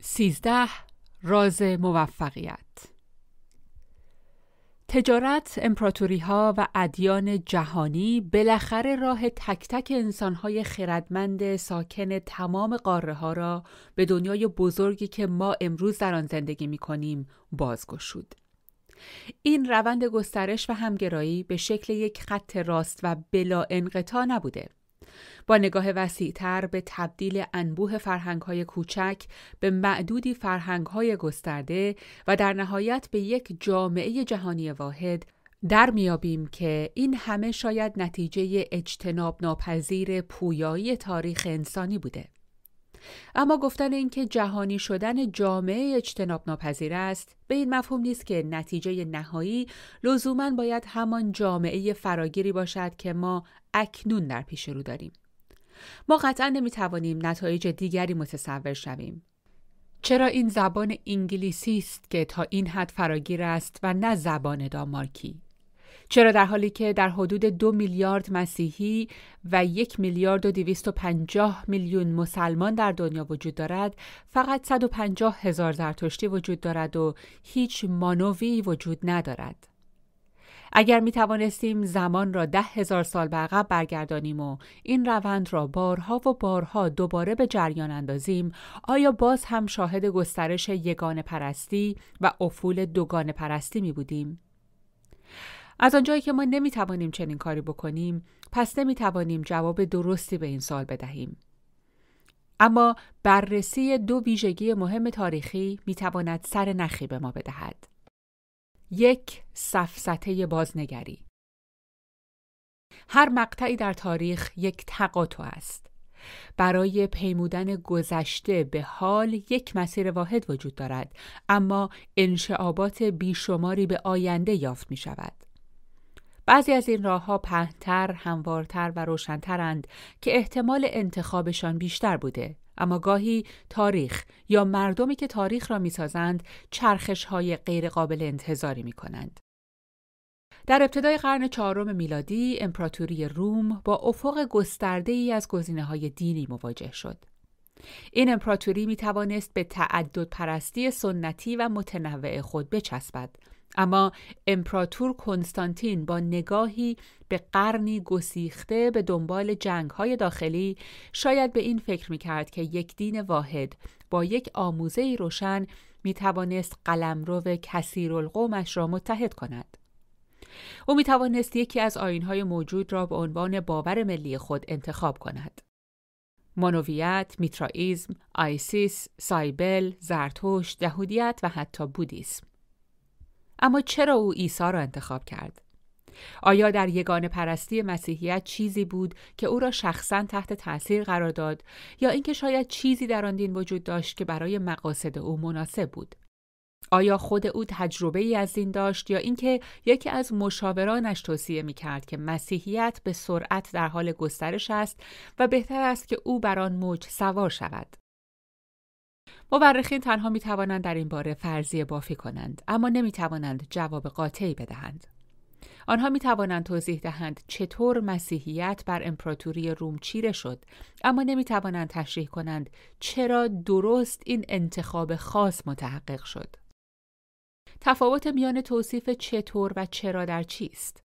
سیزده راز موفقیت تجارت، امپراتوری ها و ادیان جهانی بالاخره راه تک تک انسان های خردمند ساکن تمام قاره ها را به دنیای بزرگی که ما امروز در آن زندگی می کنیم بازگشود. این روند گسترش و همگرایی به شکل یک خط راست و بلا انقطاع نبوده با نگاه وسیعتر به تبدیل انبوه فرهنگهای کوچک به معدودی فرهنگهای گسترده و در نهایت به یک جامعه جهانی واحد در میابیم که این همه شاید نتیجه اجتناب ناپذیر پویایی تاریخ انسانی بوده. اما گفتن اینکه جهانی شدن جامعه اجتناب ناپذیر است به این مفهوم نیست که نتیجه نهایی لزوما باید همان جامعه فراگیری باشد که ما اکنون در پیش رو داریم. ما قطعا نمی توانیم نتایج دیگری متصور شویم. چرا این زبان انگلیسی است که تا این حد فراگیر است و نه زبان دامارکی؟ چرا در حالی که در حدود دو میلیارد مسیحی و یک میلیارد و دویست و پنجاه میلیون مسلمان در دنیا وجود دارد فقط 150 هزار زرتشتی وجود دارد و هیچ مانوی وجود ندارد اگر می توانستیم زمان را ده هزار سال به عقب برگردانیم و این روند را بارها و بارها دوباره به جریان اندازیم آیا باز هم شاهد گسترش یگان پرستی و افول دوگان پرستی می بودیم؟ از آنجایی که ما نمی توانیم چنین کاری بکنیم پس نمی توانیم جواب درستی به این سال بدهیم. اما بررسی دو ویژگی مهم تاریخی می تواند سر نخی به ما بدهد. یک سفسته بازنگری هر مقطعی در تاریخ یک تقاطع است. برای پیمودن گذشته به حال یک مسیر واحد وجود دارد اما انشعابات بیشماری به آینده یافت می شود. بعضی از این راه ها پهنتر، هموارتر و روشنترند که احتمال انتخابشان بیشتر بوده. اما گاهی تاریخ یا مردمی که تاریخ را می‌سازند چرخش های غیرقابل انتظاری می کنند. در ابتدای قرن چهارم میلادی امپراتوری روم با افق گسترده ای از گزینه های دینی مواجه شد. این امپراتوری می توانست به تعدد پرستی سنتی و متنوع خود بچسبد اما امپراتور کنستانتین با نگاهی به قرنی گسیخته به دنبال جنگهای داخلی شاید به این فکر می‌کرد که یک دین واحد با یک آموزه روشن می توانست قلمرو کثیرالقومش را متحد کند. او می توانست یکی از آینهای موجود را به عنوان باور ملی خود انتخاب کند. مانویت، میترائیزم، آیسیس، سایبل، زرتوش، یهودیت و حتی بودیسم. اما چرا او عیسی را انتخاب کرد؟ آیا در یگان پرستی مسیحیت چیزی بود که او را شخصا تحت تاثیر قرار داد یا اینکه شاید چیزی در آن دین وجود داشت که برای مقاصد او مناسب بود؟ آیا خود او تجربه ای از دین داشت یا اینکه یکی از مشاورانش توصیه می کرد که مسیحیت به سرعت در حال گسترش است و بهتر است که او بر آن موج سوار شود؟ مورخین تنها می توانند در این باره فرضیه بافی کنند اما نمی توانند جواب قاطعی بدهند. آنها می توانند توضیح دهند چطور مسیحیت بر امپراتوری روم چیره شد اما نمی توانند تشریح کنند چرا درست این انتخاب خاص متحقق شد. تفاوت میان توصیف چطور و چرا در چیست؟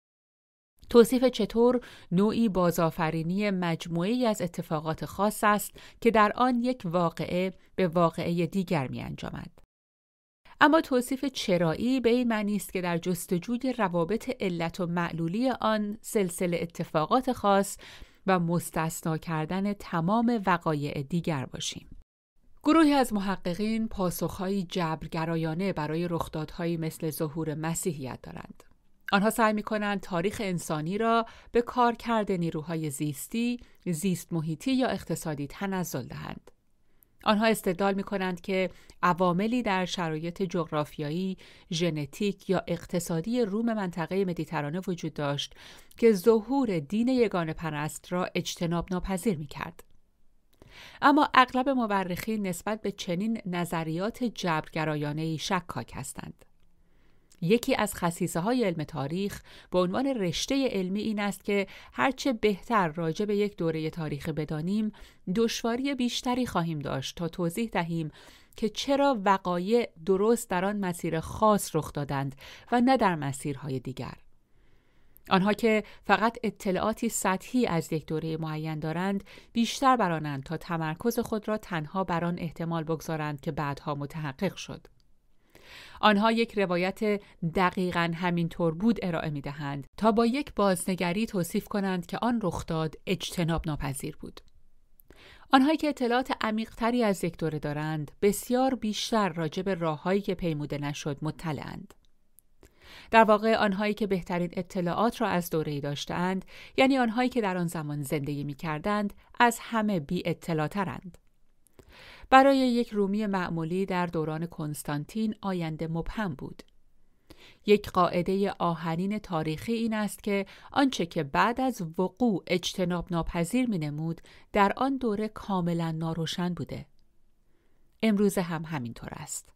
توصیف چطور نوعی بازآفرینی مجموعی از اتفاقات خاص است که در آن یک واقعه به واقعه دیگر می انجامد. اما توصیف چرایی به این معنی است که در جستجوی روابط علت و معلولی آن سلسله اتفاقات خاص و مستثنا کردن تمام وقایع دیگر باشیم. گروهی از محققین پاسخهایی جبرگرایانه برای رخدادهایی مثل ظهور مسیحیت دارند. آنها سعی می کنند تاریخ انسانی را به کار کرده نیروهای زیستی، زیست محیطی یا اقتصادی تنزل دهند. آنها استدلال می کنند که عواملی در شرایط جغرافیایی، ژنتیک یا اقتصادی روم منطقه مدیترانه وجود داشت که ظهور دین یگان پرست را اجتناب ناپذیر می کرد. اما اغلب مورخین نسبت به چنین نظریات جبرگرایانه شکاک هستند. یکی از خصیصه های علم تاریخ به عنوان رشته علمی این است که هرچه بهتر راجع به یک دوره تاریخ بدانیم دشواری بیشتری خواهیم داشت تا توضیح دهیم که چرا وقایع درست در آن مسیر خاص رخ دادند و نه در مسیرهای دیگر. آنها که فقط اطلاعاتی سطحی از یک دوره معین دارند بیشتر برانند تا تمرکز خود را تنها بر آن احتمال بگذارند که بعدها متحقق شد. آنها یک روایت دقیقا همینطور بود ارائه می دهند تا با یک بازنگری توصیف کنند که آن رخداد اجتناب ناپذیر بود. آنهایی که اطلاعات عمیقتری از یک دوره دارند بسیار بیشتر راجع به راههایی که پیموده نشد مطلعند. در واقع آنهایی که بهترین اطلاعات را از دوره داشتند یعنی آنهایی که در آن زمان زندگی می کردند از همه بی اطلاعترند. برای یک رومی معمولی در دوران کنستانتین آینده مبهم بود. یک قاعده آهنین تاریخی این است که آنچه که بعد از وقوع اجتناب ناپذیر می نمود در آن دوره کاملا ناروشن بوده. امروز هم همینطور است.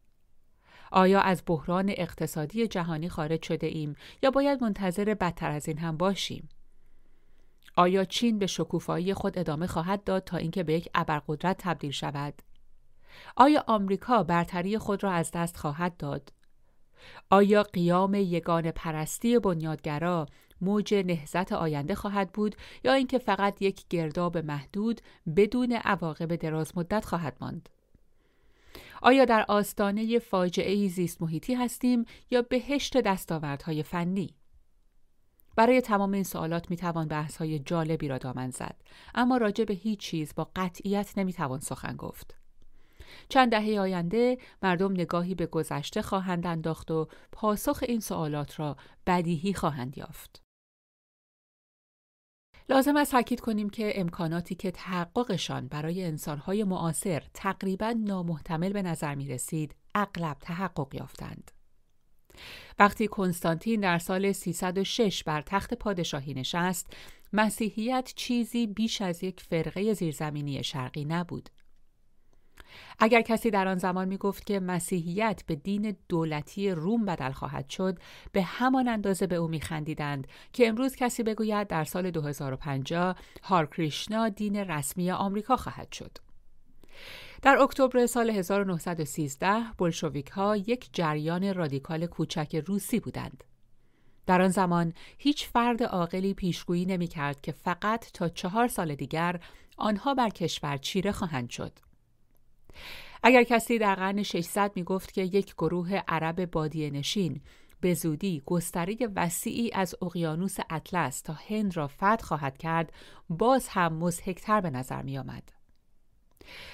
آیا از بحران اقتصادی جهانی خارج شده ایم یا باید منتظر بدتر از این هم باشیم؟ آیا چین به شکوفایی خود ادامه خواهد داد تا اینکه به یک ابرقدرت تبدیل شود؟ آیا آمریکا برتری خود را از دست خواهد داد؟ آیا قیام یگان پرستی بنیادگرا موج نهزت آینده خواهد بود یا اینکه فقط یک گرداب محدود بدون عواقب دراز مدت خواهد ماند؟ آیا در آستانه فاجعه زیست محیطی هستیم یا بهشت دستاوردهای فنی؟ برای تمام این سوالات می توان بحث های جالبی را دامن زد اما راجع به هیچ چیز با قطعیت نمی توان سخن گفت. چند دهه آینده مردم نگاهی به گذشته خواهند انداخت و پاسخ این سوالات را بدیهی خواهند یافت. لازم است تاکید کنیم که امکاناتی که تحققشان برای انسانهای معاصر تقریبا نامحتمل به نظر می رسید اغلب تحقق یافتند. وقتی کنستانتین در سال 306 بر تخت پادشاهی نشست، مسیحیت چیزی بیش از یک فرقه زیرزمینی شرقی نبود. اگر کسی در آن زمان می گفت که مسیحیت به دین دولتی روم بدل خواهد شد به همان اندازه به او می خندیدند که امروز کسی بگوید در سال 2050 هارکریشنا دین رسمی آمریکا خواهد شد. در اکتبر سال 1913 بلشویک ها یک جریان رادیکال کوچک روسی بودند. در آن زمان هیچ فرد عاقلی پیشگویی نمی کرد که فقط تا چهار سال دیگر آنها بر کشور چیره خواهند شد. اگر کسی در قرن 600 می گفت که یک گروه عرب بادیه نشین به زودی گستره وسیعی از اقیانوس اطلس تا هند را فتح خواهد کرد باز هم مزهکتر به نظر می آمد.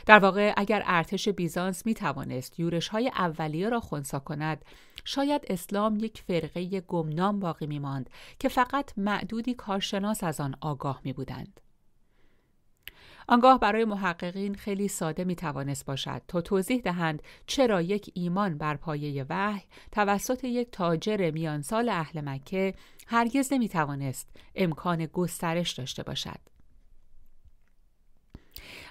در واقع اگر ارتش بیزانس می توانست یورش های اولیه را خونسا کند شاید اسلام یک فرقه گمنام باقی می ماند که فقط معدودی کارشناس از آن آگاه می بودند. آنگاه برای محققین خیلی ساده می توانست باشد تا توضیح دهند چرا یک ایمان بر پایه وحی توسط یک تاجر میانسال اهل مکه هرگز نمی توانست امکان گسترش داشته باشد.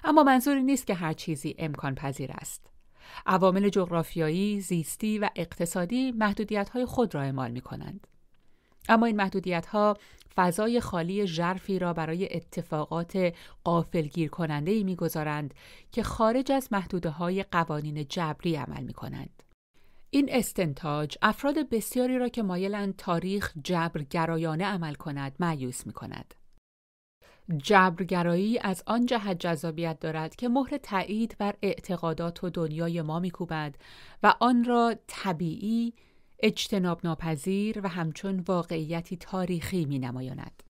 اما منظوری نیست که هر چیزی امکان پذیر است. عوامل جغرافیایی، زیستی و اقتصادی محدودیت های خود را اعمال می کنند. اما این محدودیت ها فضای خالی ژرفی را برای اتفاقات قافلگیر کننده ای می‌گذارند که خارج از محدوده های قوانین جبری عمل می کنند. این استنتاج افراد بسیاری را که مایلند تاریخ جبرگرایانه عمل کند معیوس می کند. جبرگرایی از آن جهت جذابیت دارد که مهر تایید بر اعتقادات و دنیای ما میکوبد و آن را طبیعی اجتناب ناپذیر و همچون واقعیتی تاریخی می نمایاند.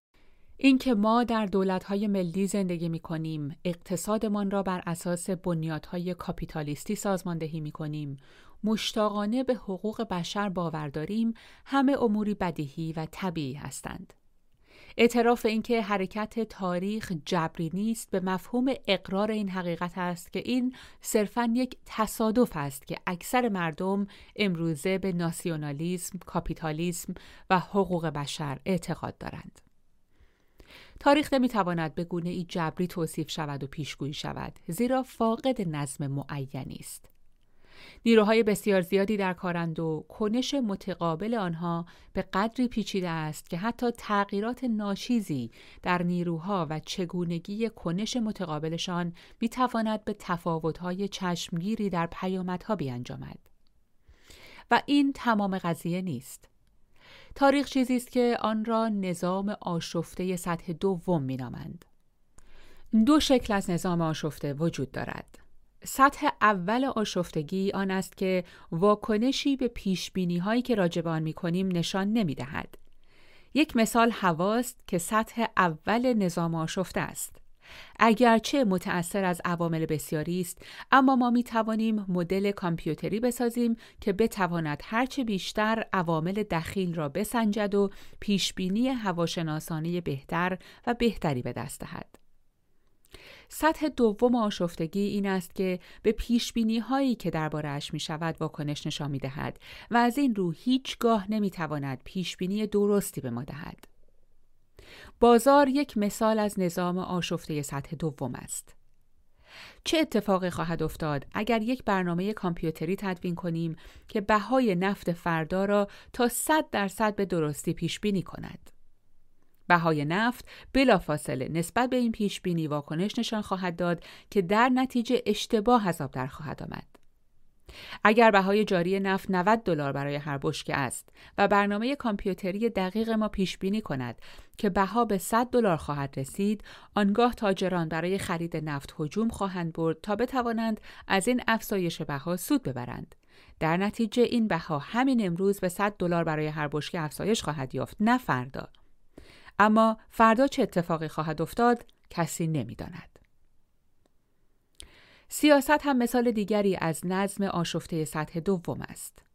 اینکه ما در دولت‌های ملی زندگی می کنیم، اقتصادمان را بر اساس بنیادهای کاپیتالیستی سازماندهی می کنیم، مشتاقانه به حقوق بشر باور داریم، همه اموری بدیهی و طبیعی هستند. اعتراف اینکه حرکت تاریخ جبری نیست به مفهوم اقرار این حقیقت است که این صرفا یک تصادف است که اکثر مردم امروزه به ناسیونالیسم، کاپیتالیسم و حقوق بشر اعتقاد دارند. تاریخ نمی‌تواند به گونه ای جبری توصیف شود و پیشگویی شود زیرا فاقد نظم معینی است. نیروهای بسیار زیادی در کارند و کنش متقابل آنها به قدری پیچیده است که حتی تغییرات ناشیزی در نیروها و چگونگی کنش متقابلشان می تواند به تفاوتهای چشمگیری در پیامدها بیانجامد. و این تمام قضیه نیست. تاریخ چیزی است که آن را نظام آشفته سطح دوم مینامند. دو شکل از نظام آشفته وجود دارد. سطح اول آشفتگی آن است که واکنشی به پیش هایی که راجب آن می کنیم نشان نمی دهد. یک مثال هواست که سطح اول نظام آشفته است. اگرچه متأثر از عوامل بسیاری است اما ما می توانیم مدل کامپیوتری بسازیم که بتواند هرچه بیشتر عوامل دخیل را بسنجد و پیشبینی هواشناسانه بهتر و بهتری به دست دهد. سطح دوم آشفتگی این است که به پیش هایی که دربارهش می شود واکنش نشان می دهد و از این رو هیچگاه نمی تواند پیش بینی درستی به ما دهد. بازار یک مثال از نظام آشفته سطح دوم است. چه اتفاقی خواهد افتاد اگر یک برنامه کامپیوتری تدوین کنیم که بهای نفت فردا را تا 100 درصد به درستی پیش بینی کند؟ بهای نفت بلافاصله نسبت به این پیش بینی واکنش نشان خواهد داد که در نتیجه اشتباه حساب در خواهد آمد. اگر بهای جاری نفت 90 دلار برای هر بشکه است و برنامه کامپیوتری دقیق ما پیش بینی کند که بها به 100 دلار خواهد رسید آنگاه تاجران برای خرید نفت هجوم خواهند برد تا بتوانند از این افزایش بها سود ببرند در نتیجه این بها همین امروز به 100 دلار برای هر بشکه افزایش خواهد یافت نه فردا اما فردا چه اتفاقی خواهد افتاد کسی نمی‌داند. سیاست هم مثال دیگری از نظم آشفته سطح دوم است.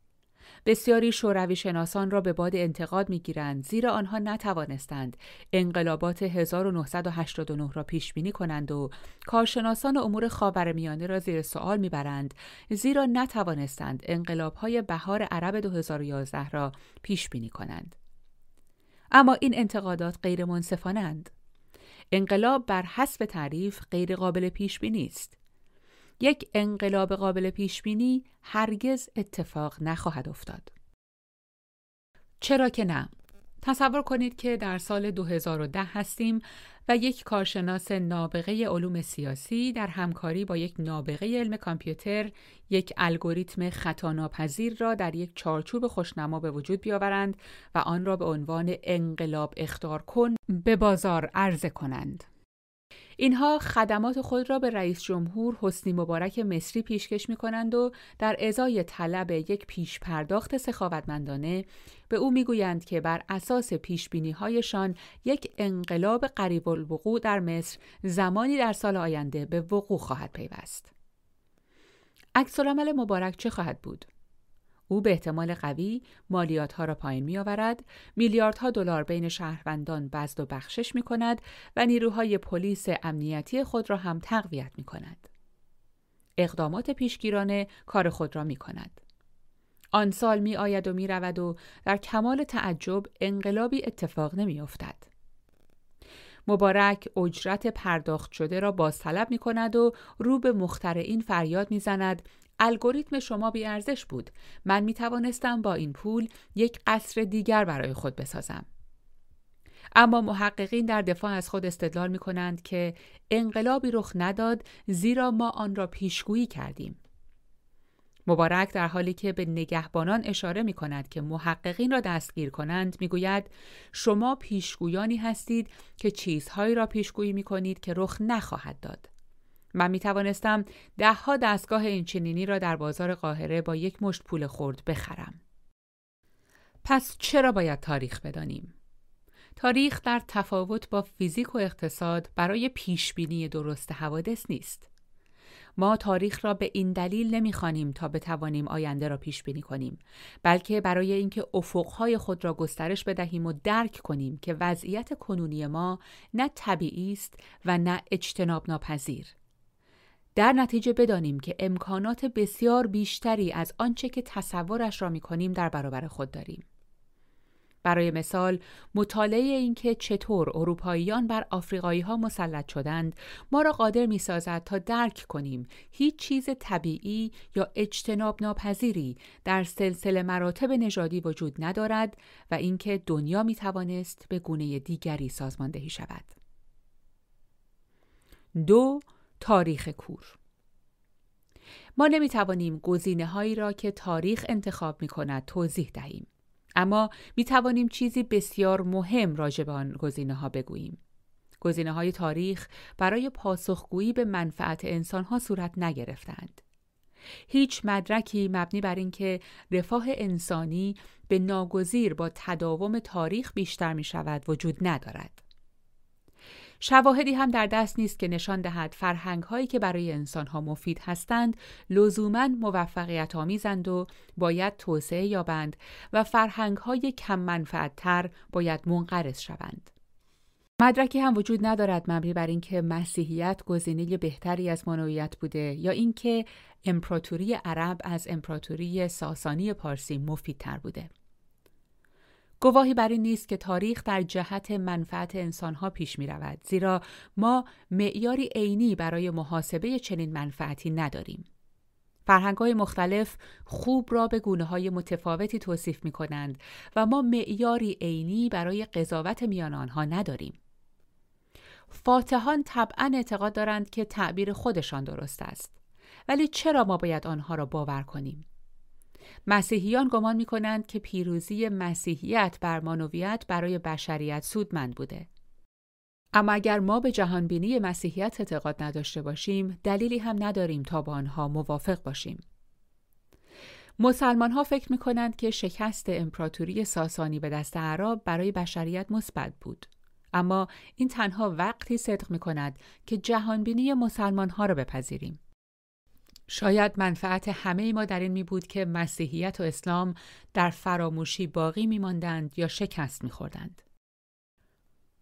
بسیاری شوروی شناسان را به باد انتقاد می گیرند زیرا آنها نتوانستند انقلابات 1989 را پیش بینی کنند و کارشناسان امور خاورمیانه را زیر سوال می‌برند زیرا نتوانستند انقلابهای بهار عرب 2011 را پیش بینی کنند. اما این انتقادات غیر منصفانند. انقلاب بر حسب تعریف غیر قابل پیش بینی است. یک انقلاب قابل پیش بینی هرگز اتفاق نخواهد افتاد. چرا که نه؟ تصور کنید که در سال 2010 هستیم و یک کارشناس نابغه علوم سیاسی در همکاری با یک نابغه علم کامپیوتر یک الگوریتم خطاناپذیر را در یک چارچوب خوشنما به وجود بیاورند و آن را به عنوان انقلاب اختار کن به بازار عرضه کنند. اینها خدمات خود را به رئیس جمهور حسنی مبارک مصری پیشکش می کنند و در ازای طلب یک پیش پرداخت سخاوتمندانه به او می‌گویند که بر اساس پیش هایشان یک انقلاب قریب الوقوع در مصر زمانی در سال آینده به وقوع خواهد پیوست. عکس مبارک چه خواهد بود؟ او به احتمال قوی مالیات ها را پایین می آورد، میلیاردها دلار بین شهروندان بزد و بخشش می کند و نیروهای پلیس امنیتی خود را هم تقویت می کند. اقدامات پیشگیرانه کار خود را می کند. آن سال می آید و می رود و در کمال تعجب انقلابی اتفاق نمی افتد. مبارک اجرت پرداخت شده را باز طلب می کند و رو به مخترعین فریاد می زند الگوریتم شما ارزش بود. من می توانستم با این پول یک قصر دیگر برای خود بسازم. اما محققین در دفاع از خود استدلال می کنند که انقلابی رخ نداد زیرا ما آن را پیشگویی کردیم. مبارک در حالی که به نگهبانان اشاره می کند که محققین را دستگیر کنند می گوید شما پیشگویانی هستید که چیزهایی را پیشگویی می کنید که رخ نخواهد داد. من می توانستم دهها دستگاه اینچنینی را در بازار قاهره با یک مشت پول خورد بخرم. پس چرا باید تاریخ بدانیم؟ تاریخ در تفاوت با فیزیک و اقتصاد برای پیشبینی درست حوادث نیست. ما تاریخ را به این دلیل نمی‌خوانیم تا بتوانیم آینده را پیش بینی کنیم بلکه برای اینکه افقهای خود را گسترش بدهیم و درک کنیم که وضعیت کنونی ما نه طبیعی است و نه اجتناب ناپذیر در نتیجه بدانیم که امکانات بسیار بیشتری از آنچه که تصورش را می کنیم در برابر خود داریم. برای مثال مطالعه اینکه چطور اروپاییان بر آفریقایی ها مسلط شدند ما را قادر می سازد تا درک کنیم هیچ چیز طبیعی یا اجتناب ناپذیری در سلسله مراتب نژادی وجود ندارد و اینکه دنیا می توانست به گونه دیگری سازماندهی شود. دو تاریخ کور ما نمی توانیم گزینه هایی را که تاریخ انتخاب می کند توضیح دهیم. اما می توانیم چیزی بسیار مهم راجع به آن گزینه ها بگوییم. گزینه های تاریخ برای پاسخگویی به منفعت انسان ها صورت نگرفتند. هیچ مدرکی مبنی بر اینکه رفاه انسانی به ناگزیر با تداوم تاریخ بیشتر می شود وجود ندارد. شواهدی هم در دست نیست که نشان دهد فرهنگ هایی که برای انسان ها مفید هستند لزوما موفقیت آمیزند و باید توسعه یابند و فرهنگ های کم منفعت تر باید منقرض شوند. مدرکی هم وجود ندارد مبنی بر اینکه مسیحیت گزینه بهتری از منویت بوده یا اینکه امپراتوری عرب از امپراتوری ساسانی پارسی مفیدتر بوده. گواهی بر این نیست که تاریخ در جهت منفعت انسانها پیش می رود زیرا ما معیاری عینی برای محاسبه چنین منفعتی نداریم. فرهنگ های مختلف خوب را به گونه های متفاوتی توصیف می کنند و ما معیاری عینی برای قضاوت میان آنها نداریم. فاتحان طبعا اعتقاد دارند که تعبیر خودشان درست است. ولی چرا ما باید آنها را باور کنیم؟ مسیحیان گمان می کنند که پیروزی مسیحیت بر مانویت برای بشریت سودمند بوده. اما اگر ما به جهانبینی مسیحیت اعتقاد نداشته باشیم، دلیلی هم نداریم تا با آنها موافق باشیم. مسلمان ها فکر می کنند که شکست امپراتوری ساسانی به دست عرب برای بشریت مثبت بود. اما این تنها وقتی صدق می کند که جهانبینی مسلمان ها را بپذیریم. شاید منفعت همه ما در این می بود که مسیحیت و اسلام در فراموشی باقی می ماندند یا شکست می خوردند.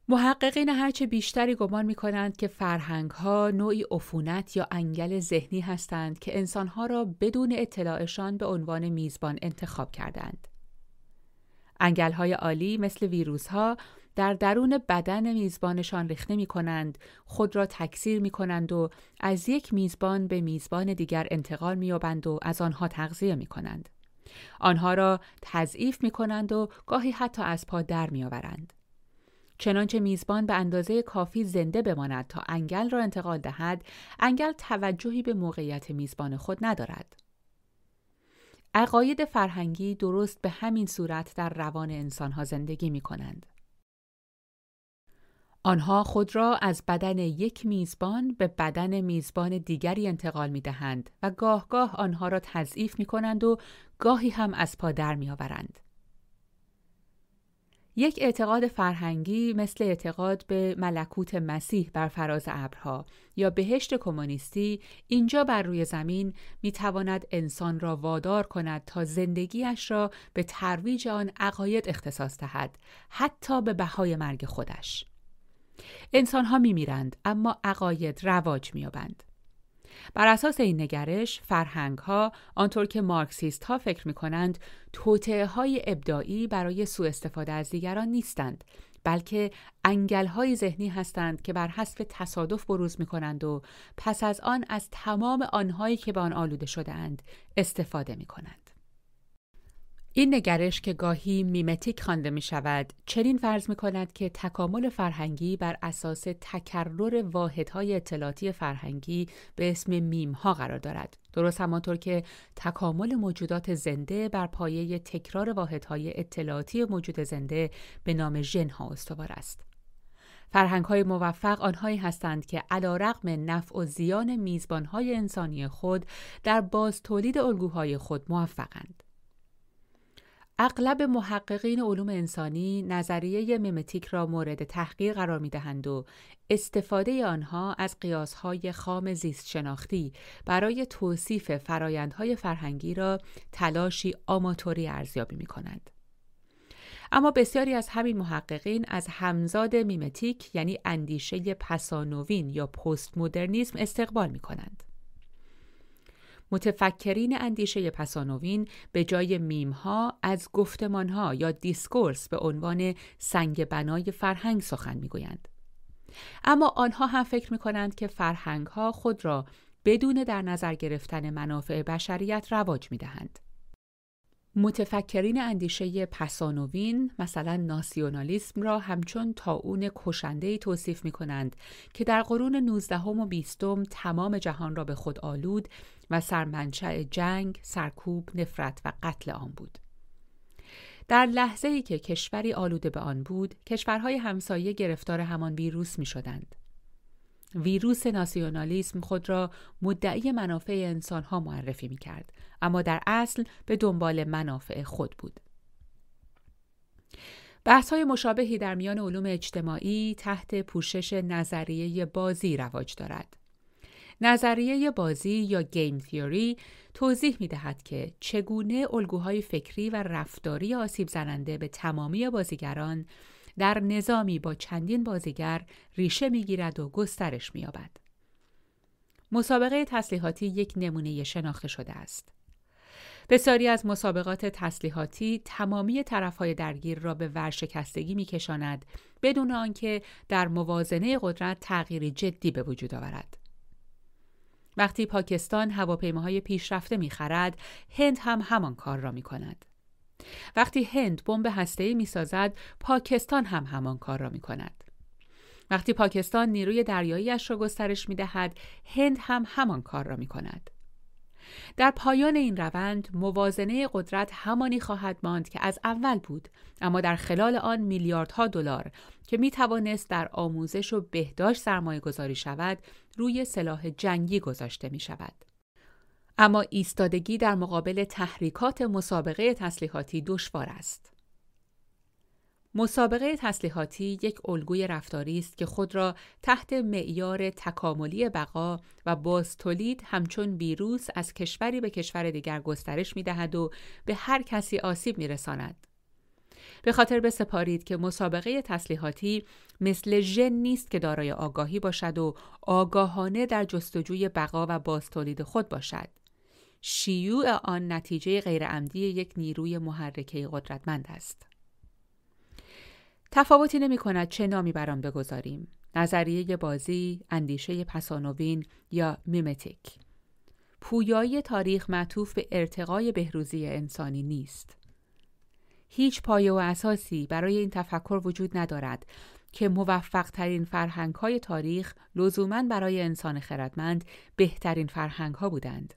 محققین هرچه بیشتری گمان می کنند که فرهنگ ها نوعی عفونت یا انگل ذهنی هستند که انسانها را بدون اطلاعشان به عنوان میزبان انتخاب کردند. انگل های عالی مثل ویروس ها در درون بدن میزبانشان ریخته می کنند، خود را تکثیر می کنند و از یک میزبان به میزبان دیگر انتقال می یابند و از آنها تغذیه می کنند. آنها را تضعیف می کنند و گاهی حتی از پا در می آورند. چنانچه میزبان به اندازه کافی زنده بماند تا انگل را انتقال دهد، انگل توجهی به موقعیت میزبان خود ندارد. عقاید فرهنگی درست به همین صورت در روان انسانها زندگی می کنند. آنها خود را از بدن یک میزبان به بدن میزبان دیگری انتقال می دهند و گاه گاه آنها را تضعیف می کنند و گاهی هم از پا در می آورند. یک اعتقاد فرهنگی مثل اعتقاد به ملکوت مسیح بر فراز ابرها یا بهشت کمونیستی اینجا بر روی زمین می تواند انسان را وادار کند تا زندگیش را به ترویج آن عقاید اختصاص دهد حتی به بهای مرگ خودش. انسان ها می میرند اما عقاید رواج می آبند. بر اساس این نگرش فرهنگ ها آنطور که مارکسیست ها فکر می کنند توطئه های ابداعی برای سوء استفاده از دیگران نیستند بلکه انگل های ذهنی هستند که بر حسب تصادف بروز می کنند و پس از آن از تمام آنهایی که به آن آلوده شده اند استفاده می کنند. این نگرش که گاهی memetic خوانده می شود چنین فرض می کند که تکامل فرهنگی بر اساس تکرر واحدهای اطلاعاتی فرهنگی به اسم میم ها قرار دارد درست همانطور که تکامل موجودات زنده بر پایه تکرار واحدهای اطلاعاتی موجود زنده به نام ژن ها استوار است فرهنگ های موفق آنهایی هستند که علا رقم نفع و زیان میزبان های انسانی خود در باز تولید الگوهای خود موفقند. اغلب محققین علوم انسانی نظریه ممتیک را مورد تحقیق قرار می دهند و استفاده آنها از قیاسهای خام زیست شناختی برای توصیف فرایندهای فرهنگی را تلاشی آماتوری ارزیابی می کنند. اما بسیاری از همین محققین از همزاد memetic یعنی اندیشه پسانوین یا پست مدرنیسم استقبال می کنند. متفکرین اندیشه پسانوین به جای میمها از گفتمانها یا discourse به عنوان سنگ بنای فرهنگ سخن می‌گویند. اما آنها هم فکر می کنند که فرهنگ ها خود را بدون در نظر گرفتن منافع بشریت رواج می دهند. متفکرین اندیشه پسانوین مثلا ناسیونالیسم را همچون تاون کشنده توصیف می کنند که در قرون 19 و 20 تمام جهان را به خود آلود و سرمنشأ جنگ، سرکوب، نفرت و قتل آن بود. در لحظه ای که کشوری آلوده به آن بود، کشورهای همسایه گرفتار همان ویروس می شدند. ویروس ناسیونالیسم خود را مدعی منافع انسانها معرفی می کرد اما در اصل به دنبال منافع خود بود. بحث های مشابهی در میان علوم اجتماعی تحت پوشش نظریه بازی رواج دارد. نظریه بازی یا گیم تیوری توضیح می دهد که چگونه الگوهای فکری و رفتاری آسیب زننده به تمامی بازیگران در نظامی با چندین بازیگر ریشه می‌گیرد و گسترش مییابد. مسابقه تسلیحاتی یک نمونه شناخته شده است. بسیاری از مسابقات تسلیحاتی تمامی طرفهای درگیر را به ورشکستگی میکشاند بدون آنکه در موازنه قدرت تغییری جدی به وجود آورد. وقتی پاکستان هواپیماهای پیشرفته می‌خرد، هند هم همان کار را می کند. وقتی هند بمب هسته‌ای می‌سازد پاکستان هم همان کار را می کند. وقتی پاکستان نیروی دریاییش را گسترش می دهد هند هم همان کار را می کند. در پایان این روند موازنه قدرت همانی خواهد ماند که از اول بود اما در خلال آن میلیاردها دلار که می توانست در آموزش و بهداشت سرمایه گذاری شود روی سلاح جنگی گذاشته می شود. اما ایستادگی در مقابل تحریکات مسابقه تسلیحاتی دشوار است. مسابقه تسلیحاتی یک الگوی رفتاری است که خود را تحت معیار تکاملی بقا و بازتولید همچون ویروس از کشوری به کشور دیگر گسترش می دهد و به هر کسی آسیب می رساند. به خاطر بسپارید که مسابقه تسلیحاتی مثل ژن نیست که دارای آگاهی باشد و آگاهانه در جستجوی بقا و بازتولید خود باشد. شیوع آن نتیجه غیرعمدی یک نیروی محرکه قدرتمند است. تفاوتی نمی کند چه نامی برام بگذاریم. نظریه بازی، اندیشه پسانوین یا میمتیک. پویایی تاریخ معطوف به ارتقای بهروزی انسانی نیست. هیچ پایه و اساسی برای این تفکر وجود ندارد که موفق ترین فرهنگ های تاریخ لزوما برای انسان خردمند بهترین فرهنگ ها بودند.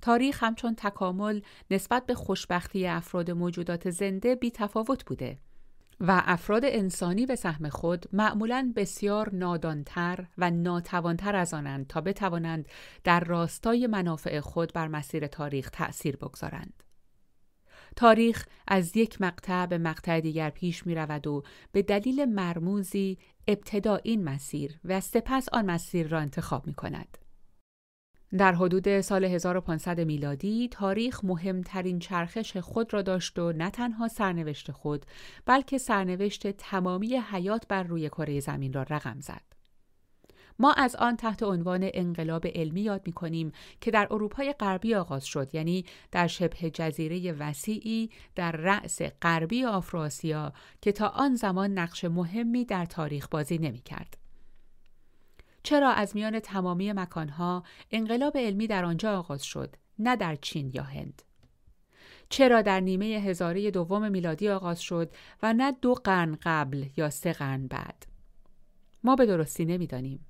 تاریخ همچون تکامل نسبت به خوشبختی افراد موجودات زنده بی تفاوت بوده و افراد انسانی به سهم خود معمولا بسیار نادانتر و ناتوانتر از آنند تا بتوانند در راستای منافع خود بر مسیر تاریخ تأثیر بگذارند. تاریخ از یک مقطع به مقطع دیگر پیش می رود و به دلیل مرموزی ابتدا این مسیر و سپس آن مسیر را انتخاب می کند. در حدود سال 1500 میلادی تاریخ مهمترین چرخش خود را داشت و نه تنها سرنوشت خود بلکه سرنوشت تمامی حیات بر روی کره زمین را رقم زد. ما از آن تحت عنوان انقلاب علمی یاد می کنیم که در اروپای غربی آغاز شد یعنی در شبه جزیره وسیعی در رأس غربی آفراسیا که تا آن زمان نقش مهمی در تاریخ بازی نمی کرد. چرا از میان تمامی مکانها انقلاب علمی در آنجا آغاز شد نه در چین یا هند؟ چرا در نیمه هزاره دوم میلادی آغاز شد و نه دو قرن قبل یا سه قرن بعد؟ ما به درستی نمی‌دانیم.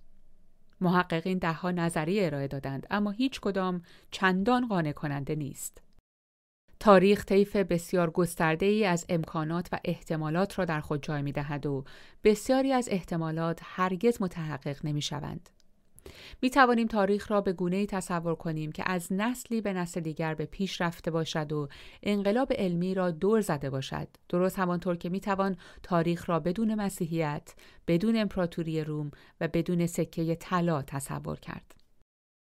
محققین دهها نظریه ارائه دادند اما هیچ کدام چندان قانع کننده نیست. تاریخ طیف بسیار گسترده ای از امکانات و احتمالات را در خود جای می دهد و بسیاری از احتمالات هرگز متحقق نمی شوند. می توانیم تاریخ را به گونه ای تصور کنیم که از نسلی به نسل دیگر به پیش رفته باشد و انقلاب علمی را دور زده باشد درست همانطور که می توان تاریخ را بدون مسیحیت بدون امپراتوری روم و بدون سکه طلا تصور کرد